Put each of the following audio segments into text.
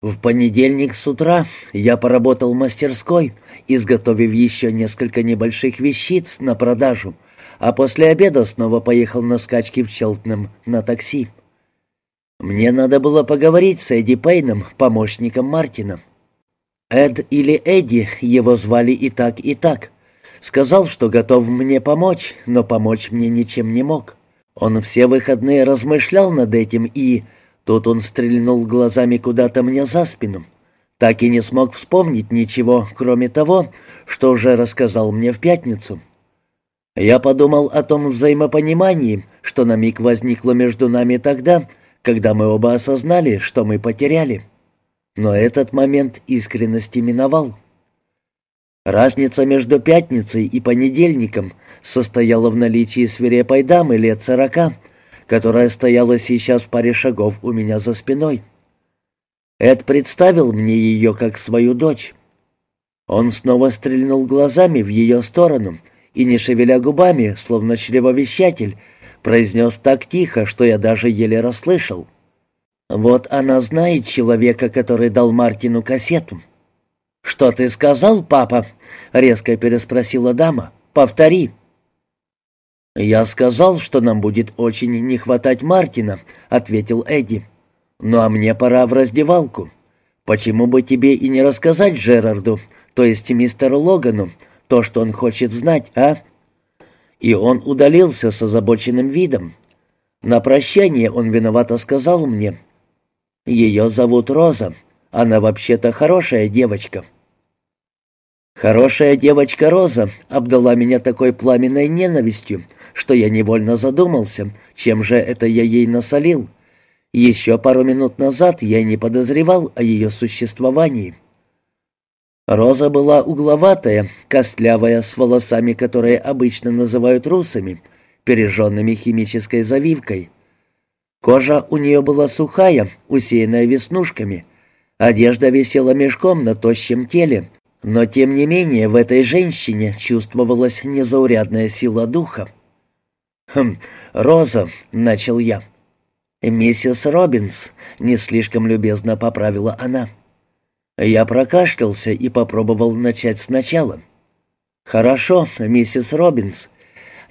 В понедельник с утра я поработал в мастерской, изготовив еще несколько небольших вещиц на продажу, а после обеда снова поехал на скачки в Челтнем на такси. Мне надо было поговорить с Эдди Пейном, помощником Мартина. Эд или Эдди, его звали и так, и так. Сказал, что готов мне помочь, но помочь мне ничем не мог. Он все выходные размышлял над этим и... Тут он стрельнул глазами куда-то мне за спину. Так и не смог вспомнить ничего, кроме того, что уже рассказал мне в пятницу. Я подумал о том взаимопонимании, что на миг возникло между нами тогда, когда мы оба осознали, что мы потеряли. Но этот момент искренности миновал. Разница между пятницей и понедельником состояла в наличии свирепой дамы лет сорока, которая стояла сейчас в паре шагов у меня за спиной. Эд представил мне ее как свою дочь. Он снова стрельнул глазами в ее сторону и, не шевеля губами, словно чревовещатель, произнес так тихо, что я даже еле расслышал — вот она знает человека, который дал Мартину кассету. «Что ты сказал, папа?» — резко переспросила дама. «Повтори». «Я сказал, что нам будет очень не хватать Мартина», — ответил Эдди. «Ну а мне пора в раздевалку. Почему бы тебе и не рассказать Джерарду, то есть мистеру Логану, то, что он хочет знать, а?» И он удалился с озабоченным видом. На прощание он виновато сказал мне, ее зовут Роза. Она вообще-то хорошая девочка». Хорошая девочка Роза обдала меня такой пламенной ненавистью, что я невольно задумался, чем же это я ей насолил. Еще пару минут назад я не подозревал о ее существовании. Роза была угловатая, костлявая, с волосами, которые обычно называют русами, пережженными химической завивкой. Кожа у нее была сухая, усеянная веснушками. Одежда висела мешком на тощем теле, но тем не менее в этой женщине чувствовалась незаурядная сила духа. «Хм, Роза», — начал я. «Миссис Робинс», — не слишком любезно поправила она. Я прокашлялся и попробовал начать сначала. «Хорошо, миссис Робинс,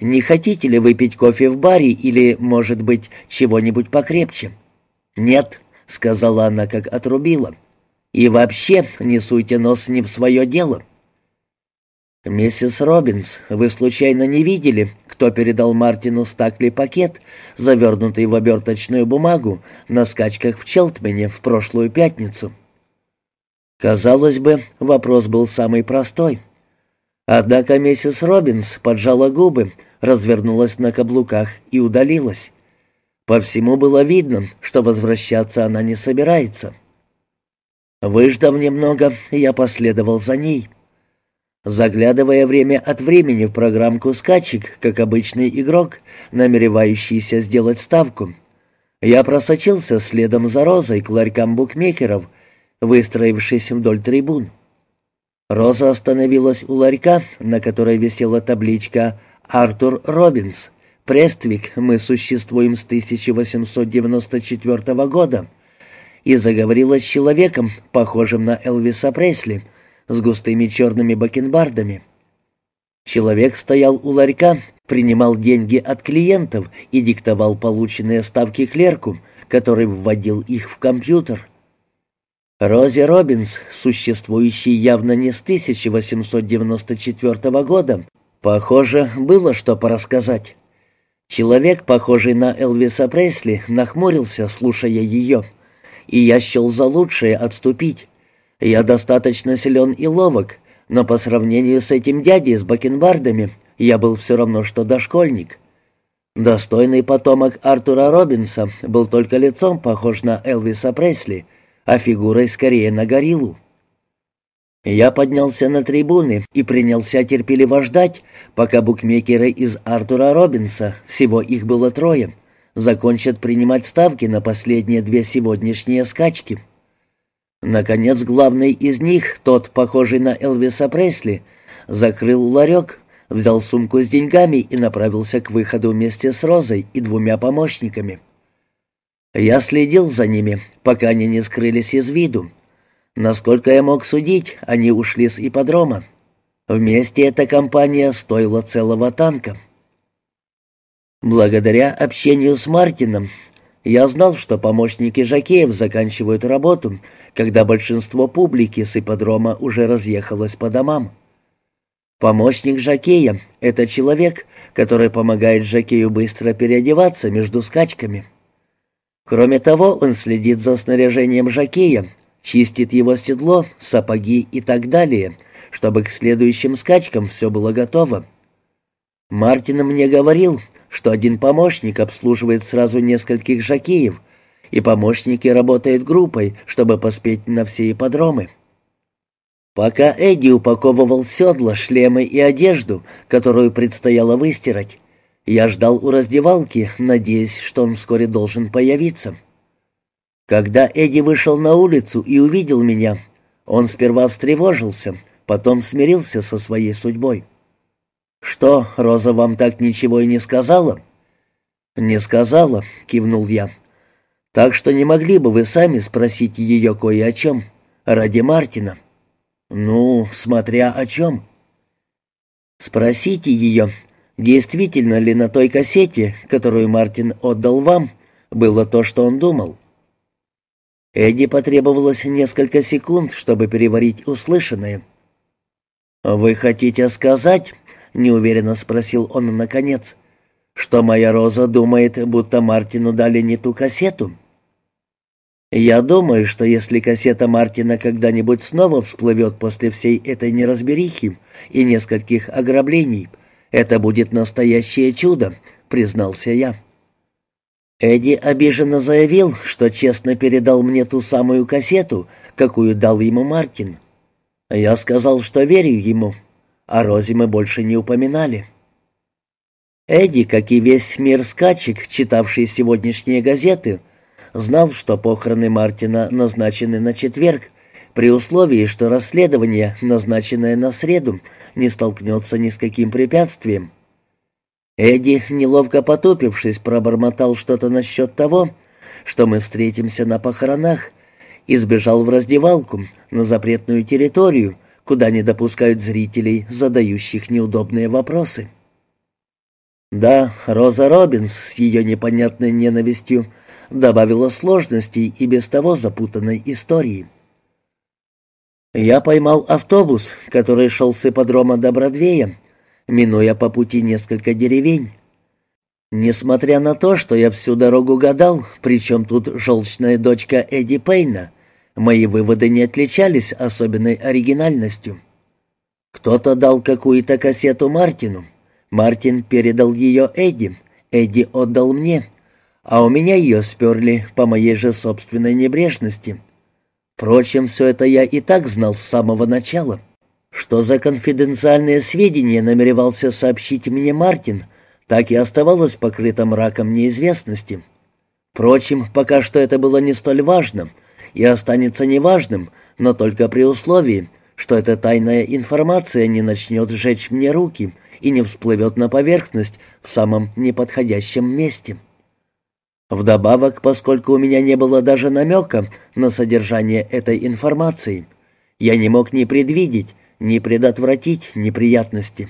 не хотите ли выпить кофе в баре или, может быть, чего-нибудь покрепче?» «Нет», — сказала она, как отрубила. «И вообще не суйте нос не в свое дело». «Миссис Робинс, вы случайно не видели, кто передал Мартину Стакли пакет, завернутый в оберточную бумагу, на скачках в Челтмене в прошлую пятницу?» Казалось бы, вопрос был самый простой. Однако миссис Робинс поджала губы, развернулась на каблуках и удалилась. По всему было видно, что возвращаться она не собирается. Выждав немного, я последовал за ней. Заглядывая время от времени в программку скачек, как обычный игрок, намеревающийся сделать ставку, я просочился следом за Розой к ларькам букмекеров, выстроившись вдоль трибун. Роза остановилась у ларька, на которой висела табличка Артур Робинс. Прествик, мы существуем с 1894 года. И заговорила с человеком, похожим на Элвиса Пресли, с густыми черными бакенбардами. Человек стоял у ларька, принимал деньги от клиентов и диктовал полученные ставки клерку, который вводил их в компьютер. Рози Робинс, существующий явно не с 1894 года, Похоже, было что порассказать. Человек, похожий на Элвиса Пресли, нахмурился, слушая ее. И я счел за лучшее отступить. Я достаточно силен и ловок, но по сравнению с этим дядей с бакенбардами я был все равно, что дошкольник. Достойный потомок Артура Робинса был только лицом похож на Элвиса Пресли, а фигурой скорее на гориллу. Я поднялся на трибуны и принялся терпеливо ждать, пока букмекеры из Артура Робинса, всего их было трое, закончат принимать ставки на последние две сегодняшние скачки. Наконец, главный из них, тот, похожий на Элвиса Пресли, закрыл ларек, взял сумку с деньгами и направился к выходу вместе с Розой и двумя помощниками. Я следил за ними, пока они не скрылись из виду, Насколько я мог судить, они ушли с ипподрома. Вместе эта компания стоила целого танка. Благодаря общению с Мартином я знал, что помощники Жакеев заканчивают работу, когда большинство публики с ипподрома уже разъехалось по домам. Помощник Жакея — это человек, который помогает Жакею быстро переодеваться между скачками. Кроме того, он следит за снаряжением Жакея, чистит его седло, сапоги и так далее, чтобы к следующим скачкам все было готово. Мартин мне говорил, что один помощник обслуживает сразу нескольких жакеев, и помощники работают группой, чтобы поспеть на все ипподромы. Пока Эдди упаковывал седла, шлемы и одежду, которую предстояло выстирать, я ждал у раздевалки, надеясь, что он вскоре должен появиться. Когда Эдди вышел на улицу и увидел меня, он сперва встревожился, потом смирился со своей судьбой. «Что, Роза вам так ничего и не сказала?» «Не сказала», — кивнул я. «Так что не могли бы вы сами спросить ее кое о чем, ради Мартина?» «Ну, смотря о чем». «Спросите ее, действительно ли на той кассете, которую Мартин отдал вам, было то, что он думал?» Эдди потребовалось несколько секунд, чтобы переварить услышанное. «Вы хотите сказать, — неуверенно спросил он наконец, — что моя Роза думает, будто Мартину дали не ту кассету. Я думаю, что если кассета Мартина когда-нибудь снова всплывет после всей этой неразберихи и нескольких ограблений, это будет настоящее чудо, признался я. Эдди обиженно заявил, что честно передал мне ту самую кассету, какую дал ему Мартин. Я сказал, что верю ему. О Розе мы больше не упоминали. Эдди, как и весь мир скачек, читавший сегодняшние газеты, знал, что похороны Мартина назначены на четверг, при условии, что расследование, назначенное на среду, не столкнется ни с каким препятствием. Эдди, неловко потупившись, пробормотал что-то насчет того, что мы встретимся на похоронах, и сбежал в раздевалку на запретную территорию, куда не допускают зрителей, задающих неудобные вопросы. Да, Роза Робинс с ее непонятной ненавистью добавила сложностей и без того запутанной истории. Я поймал автобус, который шел с ипподрома до Бродвея, минуя по пути несколько деревень. Несмотря на то, что я всю дорогу гадал, причем тут желчная дочка Эдди Пейна, Мои выводы не отличались особенной оригинальностью. Кто-то дал какую-то кассету Мартину. Мартин передал ее Эдди. Эдди отдал мне. А у меня ее сперли по моей же собственной небрежности. Впрочем, все это я и так знал с самого начала. Что за конфиденциальные сведения намеревался сообщить мне Мартин, так и оставалось покрытым раком неизвестности. Впрочем, пока что это было не столь важно — и останется неважным, но только при условии, что эта тайная информация не начнет сжечь мне руки и не всплывет на поверхность в самом неподходящем месте. Вдобавок, поскольку у меня не было даже намека на содержание этой информации, я не мог ни предвидеть, ни предотвратить неприятности.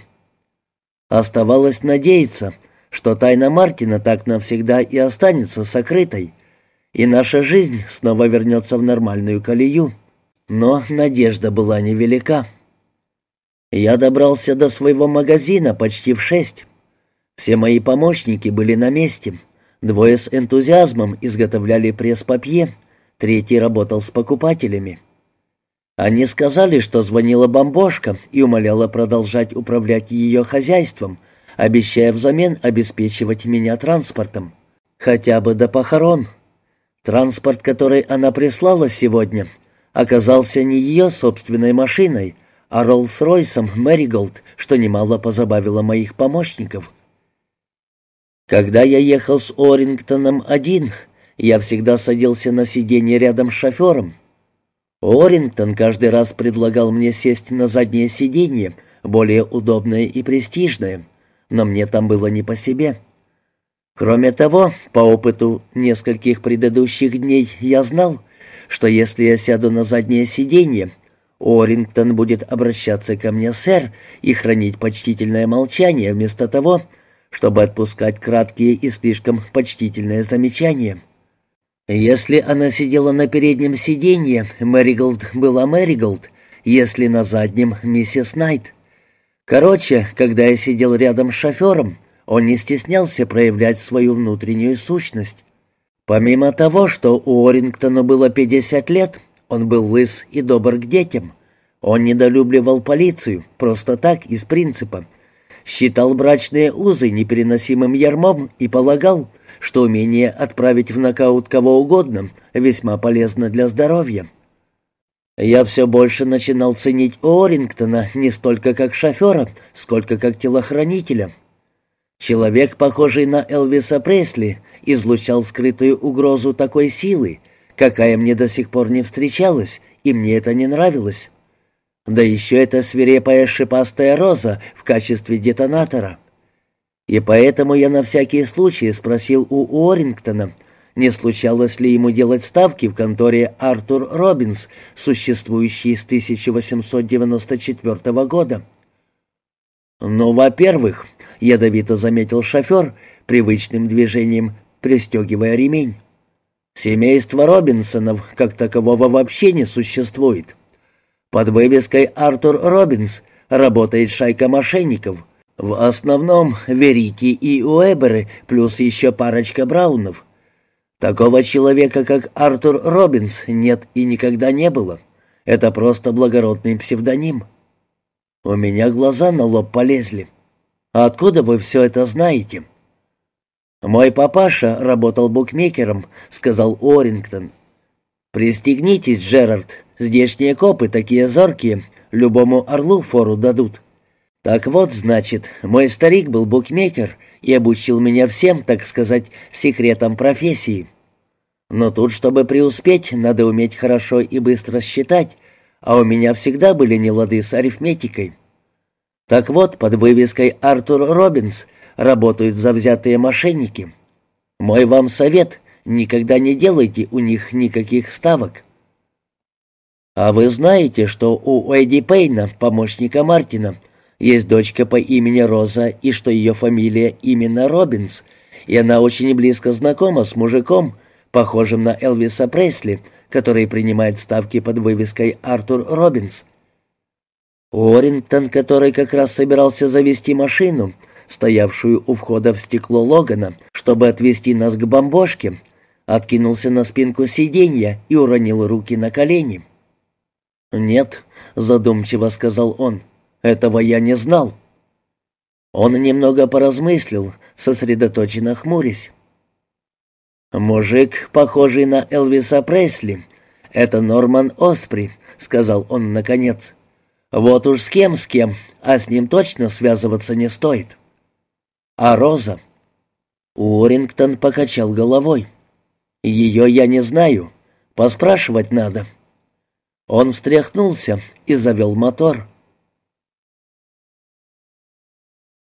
Оставалось надеяться, что тайна Мартина так навсегда и останется сокрытой, и наша жизнь снова вернется в нормальную колею. Но надежда была невелика. Я добрался до своего магазина почти в шесть. Все мои помощники были на месте. Двое с энтузиазмом изготовляли пресс-папье, третий работал с покупателями. Они сказали, что звонила бомбошка и умоляла продолжать управлять ее хозяйством, обещая взамен обеспечивать меня транспортом. Хотя бы до похорон. Транспорт, который она прислала сегодня, оказался не ее собственной машиной, а Роллс-Ройсом Мэриголд, что немало позабавило моих помощников. Когда я ехал с Орингтоном один, я всегда садился на сиденье рядом с шофером. Орингтон каждый раз предлагал мне сесть на заднее сиденье, более удобное и престижное, но мне там было не по себе. Кроме того, по опыту нескольких предыдущих дней я знал, что если я сяду на заднее сиденье, Орингтон будет обращаться ко мне, сэр, и хранить почтительное молчание вместо того, чтобы отпускать краткие и слишком почтительные замечания. Если она сидела на переднем сиденье, Мэриголд была Мэриголд, если на заднем — миссис Найт. Короче, когда я сидел рядом с шофером, он не стеснялся проявлять свою внутреннюю сущность. Помимо того, что у Орингтона было 50 лет, он был лыс и добр к детям. Он недолюбливал полицию, просто так, из принципа. Считал брачные узы непереносимым ярмом и полагал, что умение отправить в нокаут кого угодно весьма полезно для здоровья. Я все больше начинал ценить Орингтона не столько как шофера, сколько как телохранителя. Человек, похожий на Элвиса Пресли, излучал скрытую угрозу такой силы, какая мне до сих пор не встречалась, и мне это не нравилось. Да еще эта свирепая шипастая роза в качестве детонатора. И поэтому я на всякий случай спросил у Уоррингтона, не случалось ли ему делать ставки в конторе Артур Робинс, существующей с 1894 года. «Ну, во-первых», — ядовито заметил шофер, привычным движением пристегивая ремень. Семейство Робинсонов как такового вообще не существует. Под вывеской «Артур Робинс» работает шайка мошенников. В основном Верики и Уэберы, плюс еще парочка Браунов. Такого человека, как Артур Робинс, нет и никогда не было. Это просто благородный псевдоним. У меня глаза на лоб полезли. А откуда вы все это знаете?» «Мой папаша работал букмекером», — сказал Уоррингтон. «Пристегнитесь, Джерард, здешние копы такие зоркие, любому орлу фору дадут». «Так вот, значит, мой старик был букмекер и обучил меня всем, так сказать, секретам профессии. Но тут, чтобы преуспеть, надо уметь хорошо и быстро считать, а у меня всегда были нелады с арифметикой. Так вот, под вывеской «Артур Робинс» работают завзятые мошенники. Мой вам совет — никогда не делайте у них никаких ставок. А вы знаете, что у Эдди Пейна, помощника Мартина, есть дочка по имени Роза и что ее фамилия именно Робинс, и она очень близко знакома с мужиком, похожим на Элвиса Пресли, который принимает ставки под вывеской Артур Робинс. Уоррингтон, который как раз собирался завести машину, стоявшую у входа в стекло Логана, чтобы отвезти нас к бомбошке, откинулся на спинку сиденья и уронил руки на колени. «Нет», — задумчиво сказал он, — «этого я не знал». Он немного поразмыслил, сосредоточенно хмурясь. «Мужик, похожий на Элвиса Пресли, это Норман Оспри», — сказал он наконец. «Вот уж с кем, с кем, а с ним точно связываться не стоит». «А Роза?» Уоррингтон покачал головой. «Ее я не знаю. Поспрашивать надо». Он встряхнулся и завел мотор.